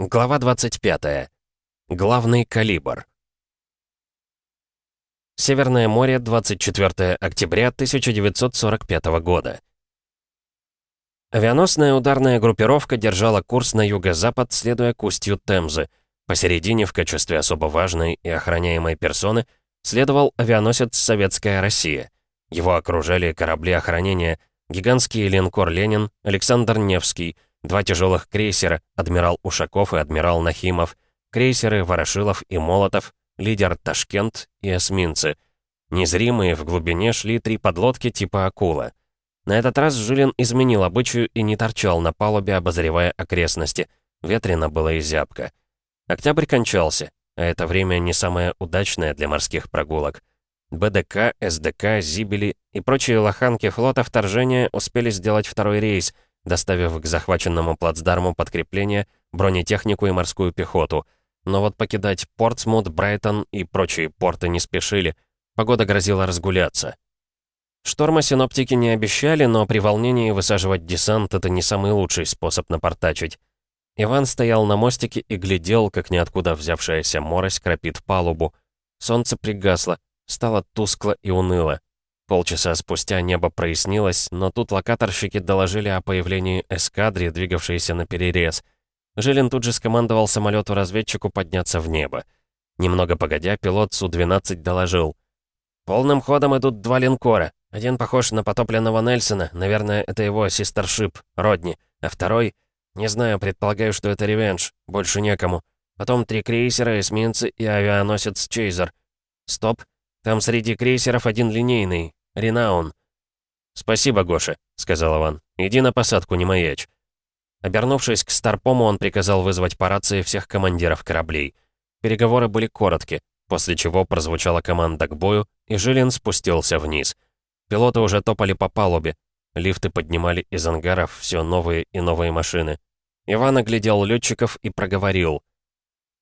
Глава 25. Главный калибр. Северное море, 24 октября 1945 года. Авианосная ударная группировка держала курс на юго-запад, следуя к устью Темзы. Посередине, в качестве особо важной и охраняемой персоны, следовал авианосец «Советская Россия». Его окружали корабли охранения, гигантский линкор «Ленин», Александр Невский — Два тяжелых крейсера, адмирал Ушаков и адмирал Нахимов, крейсеры Ворошилов и Молотов, лидер Ташкент и эсминцы. Незримые в глубине шли три подлодки типа «Акула». На этот раз Жилин изменил обычаю и не торчал на палубе, обозревая окрестности. Ветрено было и зябко. Октябрь кончался, а это время не самое удачное для морских прогулок. БДК, СДК, Зибели и прочие лоханки флота вторжения успели сделать второй рейс — доставив к захваченному плацдарму подкрепление, бронетехнику и морскую пехоту. Но вот покидать Портсмут, Брайтон и прочие порты не спешили. Погода грозила разгуляться. Шторма синоптики не обещали, но при волнении высаживать десант — это не самый лучший способ напортачить. Иван стоял на мостике и глядел, как ниоткуда взявшаяся морось кропит палубу. Солнце пригасло, стало тускло и уныло. Полчаса спустя небо прояснилось, но тут локаторщики доложили о появлении эскадри, двигавшейся на перерез. Жилин тут же скомандовал самолету-разведчику подняться в небо. Немного погодя, пилот Су-12 доложил. «Полным ходом идут два линкора. Один похож на потопленного Нельсона, наверное, это его систершип, Родни, а второй... Не знаю, предполагаю, что это ревенж, больше некому. Потом три крейсера, эсминцы и авианосец Чейзер. Стоп, там среди крейсеров один линейный, Ренаун». «Спасибо, Гоша», — сказал Иван. «Иди на посадку, не маячь». Обернувшись к Старпому, он приказал вызвать по рации всех командиров кораблей. Переговоры были коротки, после чего прозвучала команда к бою, и Жилин спустился вниз. Пилоты уже топали по палубе. Лифты поднимали из ангаров все новые и новые машины. Иван оглядел летчиков и проговорил.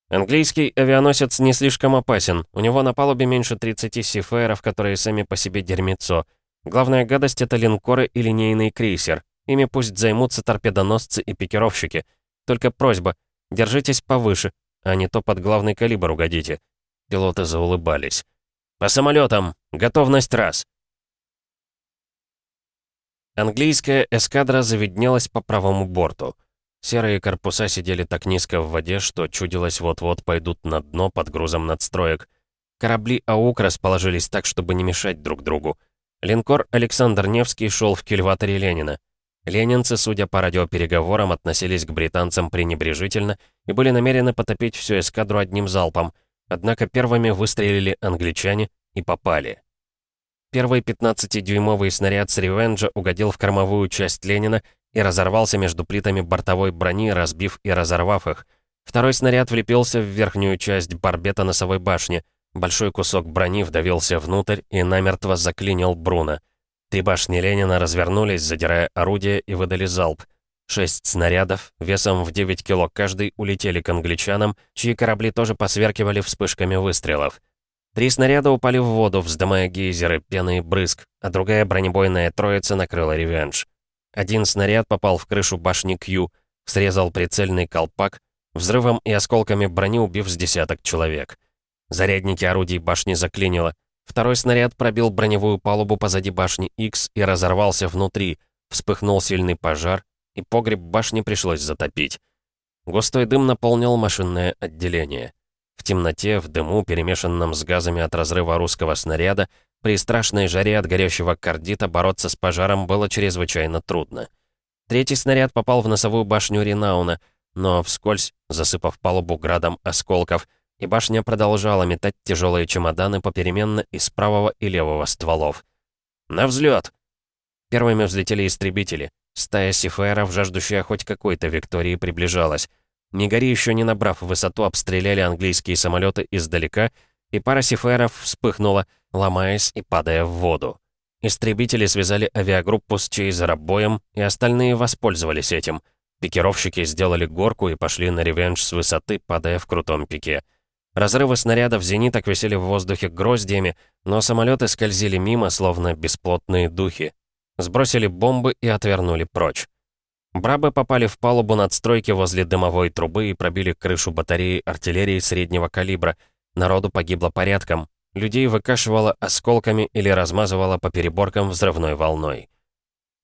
Английский авианосец не слишком опасен. У него на палубе меньше 30 сиферов, которые сами по себе дерьмецо. Главная гадость — это линкоры и линейный крейсер. Ими пусть займутся торпедоносцы и пикировщики. Только просьба, держитесь повыше, а не то под главный калибр угодите. Пилоты заулыбались. «По самолетам! Готовность раз!» Английская эскадра заведнелась по правому борту. Серые корпуса сидели так низко в воде, что чудилось вот-вот пойдут на дно под грузом надстроек. Корабли АУК расположились так, чтобы не мешать друг другу. Линкор «Александр Невский» шел в кильваторе Ленина. Ленинцы, судя по радиопереговорам, относились к британцам пренебрежительно и были намерены потопить всю эскадру одним залпом, однако первыми выстрелили англичане и попали. Первый 15-дюймовый снаряд с «Ревенджа» угодил в кормовую часть Ленина и разорвался между плитами бортовой брони, разбив и разорвав их. Второй снаряд влепился в верхнюю часть барбета носовой башни. Большой кусок брони вдавился внутрь и намертво заклинил Бруно. Три башни Ленина развернулись, задирая орудие, и выдали залп. Шесть снарядов, весом в 9 кило каждый, улетели к англичанам, чьи корабли тоже посверкивали вспышками выстрелов. Три снаряда упали в воду, вздымая гейзеры, пены и брызг, а другая бронебойная троица накрыла ревенж. Один снаряд попал в крышу башни Кью, срезал прицельный колпак, взрывом и осколками брони убив с десяток человек. Зарядники орудий башни заклинило. Второй снаряд пробил броневую палубу позади башни X и разорвался внутри. Вспыхнул сильный пожар, и погреб башни пришлось затопить. Густой дым наполнил машинное отделение. Темноте, в дыму, перемешанном с газами от разрыва русского снаряда, при страшной жаре от горящего кардита бороться с пожаром было чрезвычайно трудно. Третий снаряд попал в носовую башню Ренауна, но вскользь, засыпав палубу градом осколков, и башня продолжала метать тяжелые чемоданы попеременно из правого и левого стволов. «На взлет! Первыми взлетели истребители. Стая сиферов, жаждущая хоть какой-то виктории, приближалась. Мигари, еще не набрав высоту, обстреляли английские самолеты издалека, и пара сиферов вспыхнула, ломаясь и падая в воду. Истребители связали авиагруппу с Чейзера-боем, и остальные воспользовались этим. Пикировщики сделали горку и пошли на ревенж с высоты, падая в крутом пике. Разрывы снарядов зениток висели в воздухе гроздьями, но самолеты скользили мимо, словно бесплотные духи. Сбросили бомбы и отвернули прочь. Брабы попали в палубу надстройки возле дымовой трубы и пробили крышу батареи артиллерии среднего калибра. Народу погибло порядком. Людей выкашивало осколками или размазывало по переборкам взрывной волной.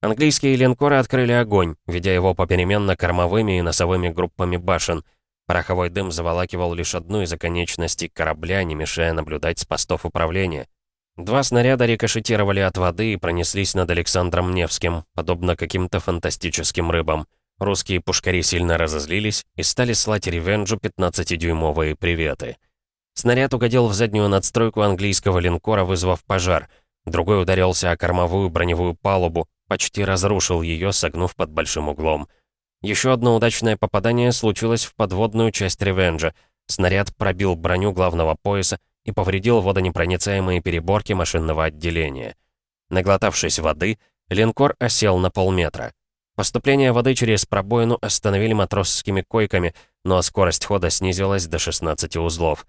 Английские линкоры открыли огонь, ведя его попеременно кормовыми и носовыми группами башен. Пороховой дым заволакивал лишь одну из оконечностей корабля, не мешая наблюдать с постов управления. Два снаряда рикошетировали от воды и пронеслись над Александром Невским, подобно каким-то фантастическим рыбам. Русские пушкари сильно разозлились и стали слать ревенджу 15-дюймовые приветы. Снаряд угодил в заднюю надстройку английского линкора, вызвав пожар. Другой ударился о кормовую броневую палубу, почти разрушил ее, согнув под большим углом. Еще одно удачное попадание случилось в подводную часть ревенджа. Снаряд пробил броню главного пояса, и повредил водонепроницаемые переборки машинного отделения. Наглотавшись воды, линкор осел на полметра. Поступление воды через пробоину остановили матросскими койками, но скорость хода снизилась до 16 узлов.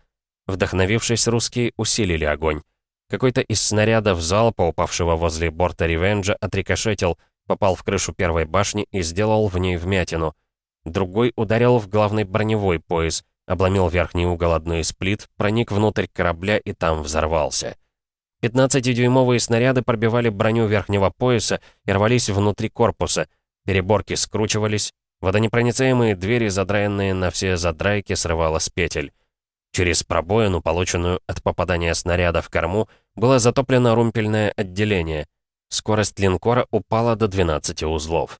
Вдохновившись, русские усилили огонь. Какой-то из снарядов залпа, упавшего возле борта «Ревенджа», отрикошетил, попал в крышу первой башни и сделал в ней вмятину. Другой ударил в главный броневой пояс, обломил верхний угол одной из плит, проник внутрь корабля и там взорвался. 15-дюймовые снаряды пробивали броню верхнего пояса и рвались внутри корпуса. Переборки скручивались, водонепроницаемые двери, задраенные на все задрайки, срывало с петель. Через пробоину, полученную от попадания снаряда в корму, было затоплено румпельное отделение. Скорость линкора упала до 12 узлов.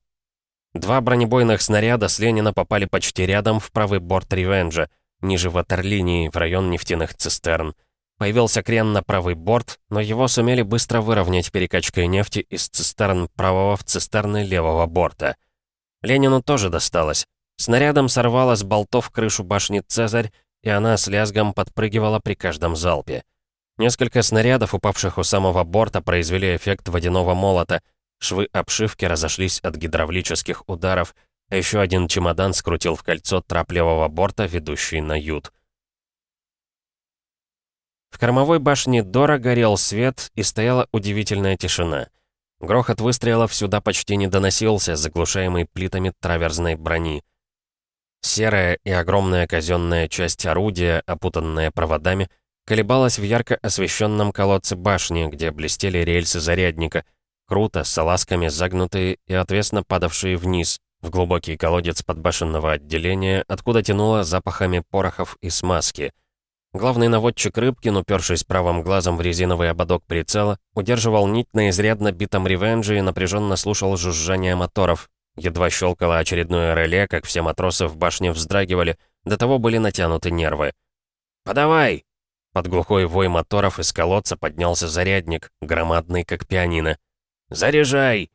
Два бронебойных снаряда с Ленина попали почти рядом в правый борт «Ревенджа», ниже ватерлинии, в район нефтяных цистерн. Появился крен на правый борт, но его сумели быстро выровнять перекачкой нефти из цистерн правого в цистерны левого борта. Ленину тоже досталось. Снарядом сорвало с болтов крышу башни «Цезарь», и она с лязгом подпрыгивала при каждом залпе. Несколько снарядов, упавших у самого борта, произвели эффект водяного молота — Швы обшивки разошлись от гидравлических ударов, а еще один чемодан скрутил в кольцо трап левого борта, ведущий на ют. В кормовой башне Дора горел свет, и стояла удивительная тишина. Грохот выстрелов сюда почти не доносился, заглушаемый плитами траверзной брони. Серая и огромная казенная часть орудия, опутанная проводами, колебалась в ярко освещенном колодце башни, где блестели рельсы зарядника — Круто, салазками загнутые и отвесно падавшие вниз, в глубокий колодец подбашенного отделения, откуда тянуло запахами порохов и смазки. Главный наводчик Рыбкин, упершись правым глазом в резиновый ободок прицела, удерживал нить на изрядно битом ревенже и напряженно слушал жужжание моторов. Едва щелкало очередное реле, как все матросы в башне вздрагивали, до того были натянуты нервы. «Подавай!» Под глухой вой моторов из колодца поднялся зарядник, громадный, как пианино. «Заряжай!»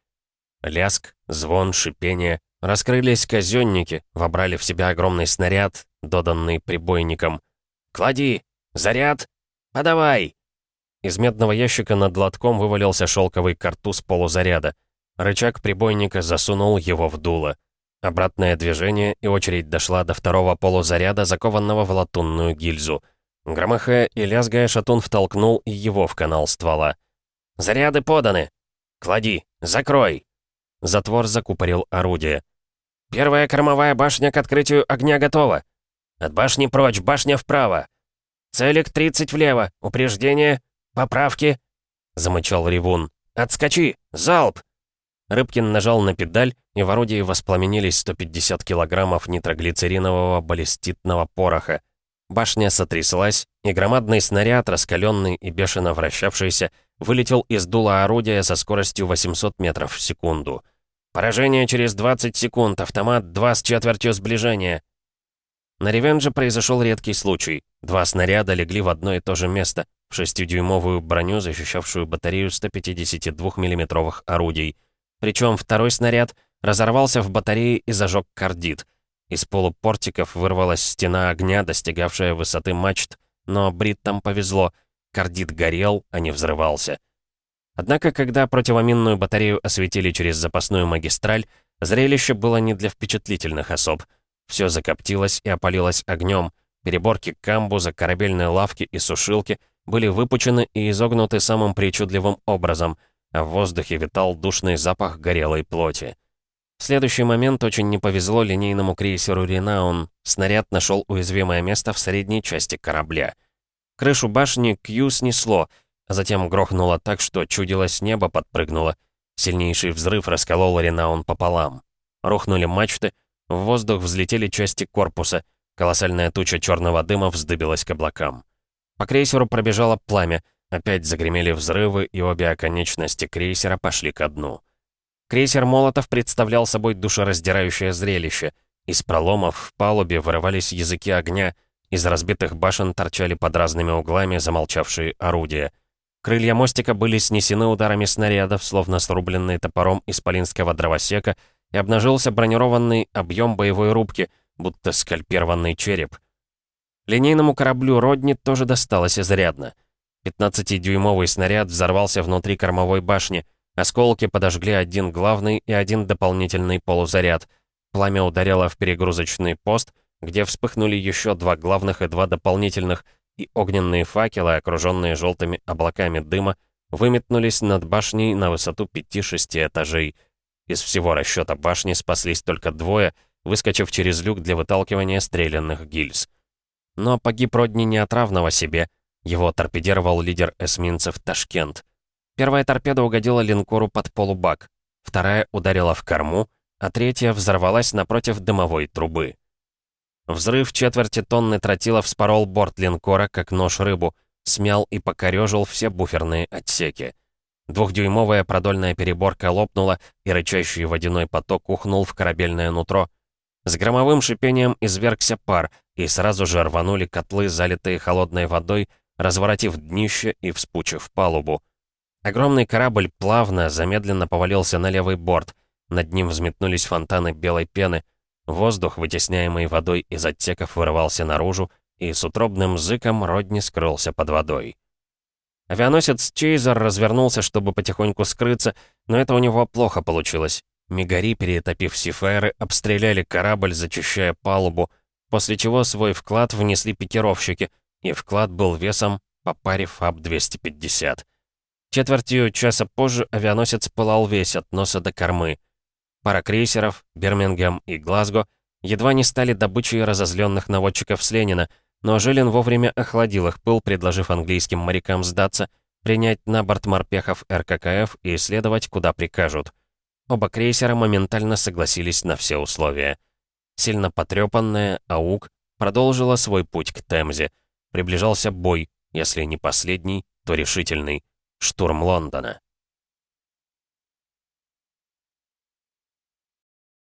Ляск, звон, шипение. Раскрылись казённики, вобрали в себя огромный снаряд, доданный прибойником. «Клади! Заряд! Подавай!» Из медного ящика над лотком вывалился шелковый картуз полузаряда. Рычаг прибойника засунул его в дуло. Обратное движение, и очередь дошла до второго полузаряда, закованного в латунную гильзу. Громыхая и лязгая, шатун втолкнул и его в канал ствола. «Заряды поданы! «Клади! Закрой!» Затвор закупорил орудие. «Первая кормовая башня к открытию огня готова! От башни прочь, башня вправо! Целик 30 влево, упреждение, поправки!» Замычал ревун. «Отскочи! Залп!» Рыбкин нажал на педаль, и в орудии воспламенились 150 килограммов нитроглицеринового баллиститного пороха. Башня сотряслась, и громадный снаряд, раскаленный и бешено вращавшийся, вылетел из дула орудия со скоростью 800 метров в секунду. «Поражение через 20 секунд, автомат 2 с четвертью сближения». На «Ревенже» произошел редкий случай. Два снаряда легли в одно и то же место, в шестидюймовую броню, защищавшую батарею 152 миллиметровых орудий. Причем второй снаряд разорвался в батарее и зажег кардит. Из полупортиков вырвалась стена огня, достигавшая высоты мачт, но бриттам повезло — Кардит горел, а не взрывался. Однако, когда противоминную батарею осветили через запасную магистраль, зрелище было не для впечатлительных особ. Все закоптилось и опалилось огнем. Переборки камбуза, корабельной лавки и сушилки были выпучены и изогнуты самым причудливым образом, а в воздухе витал душный запах горелой плоти. В следующий момент очень не повезло линейному крейсеру «Ренаун». Снаряд нашел уязвимое место в средней части корабля. Крышу башни Кью снесло, а затем грохнуло так, что чудилось небо подпрыгнуло. Сильнейший взрыв расколол «Ренаун» пополам. Рухнули мачты, в воздух взлетели части корпуса, колоссальная туча черного дыма вздыбилась к облакам. По крейсеру пробежало пламя, опять загремели взрывы, и обе оконечности крейсера пошли ко дну. Крейсер «Молотов» представлял собой душераздирающее зрелище. Из проломов в палубе вырывались языки огня, из разбитых башен торчали под разными углами замолчавшие орудия. Крылья мостика были снесены ударами снарядов, словно срубленные топором исполинского дровосека, и обнажился бронированный объем боевой рубки, будто скальпированный череп. Линейному кораблю «Родни» тоже досталось изрядно. 15-дюймовый снаряд взорвался внутри кормовой башни — Осколки подожгли один главный и один дополнительный полузаряд. Пламя ударило в перегрузочный пост, где вспыхнули еще два главных и два дополнительных, и огненные факелы, окруженные желтыми облаками дыма, выметнулись над башней на высоту 5-6 этажей. Из всего расчета башни спаслись только двое, выскочив через люк для выталкивания стрелянных гильз. Но погиб Родни не от равного себе. Его торпедировал лидер эсминцев Ташкент. Первая торпеда угодила линкору под полубак, вторая ударила в корму, а третья взорвалась напротив дымовой трубы. Взрыв четверти тонны тротила вспорол борт линкора, как нож рыбу, смял и покорежил все буферные отсеки. Двухдюймовая продольная переборка лопнула, и рычащий водяной поток ухнул в корабельное нутро. С громовым шипением извергся пар, и сразу же рванули котлы, залитые холодной водой, разворотив днище и вспучив палубу. Огромный корабль плавно, замедленно повалился на левый борт. Над ним взметнулись фонтаны белой пены. Воздух, вытесняемый водой из отсеков, вырывался наружу, и с утробным зыком Родни скрылся под водой. Авианосец Чейзер развернулся, чтобы потихоньку скрыться, но это у него плохо получилось. Мигари, перетопив сиферы, обстреляли корабль, зачищая палубу, после чего свой вклад внесли пикировщики, и вклад был весом по паре ФАБ-250. Четвертью часа позже авианосец пылал весь от носа до кормы. Пара крейсеров, Бирмингем и Глазго, едва не стали добычей разозленных наводчиков с Ленина, но Жилин вовремя охладил их пыл, предложив английским морякам сдаться, принять на борт морпехов РККФ и исследовать, куда прикажут. Оба крейсера моментально согласились на все условия. Сильно потрепанная АУК продолжила свой путь к Темзе. Приближался бой, если не последний, то решительный штурм Лондона.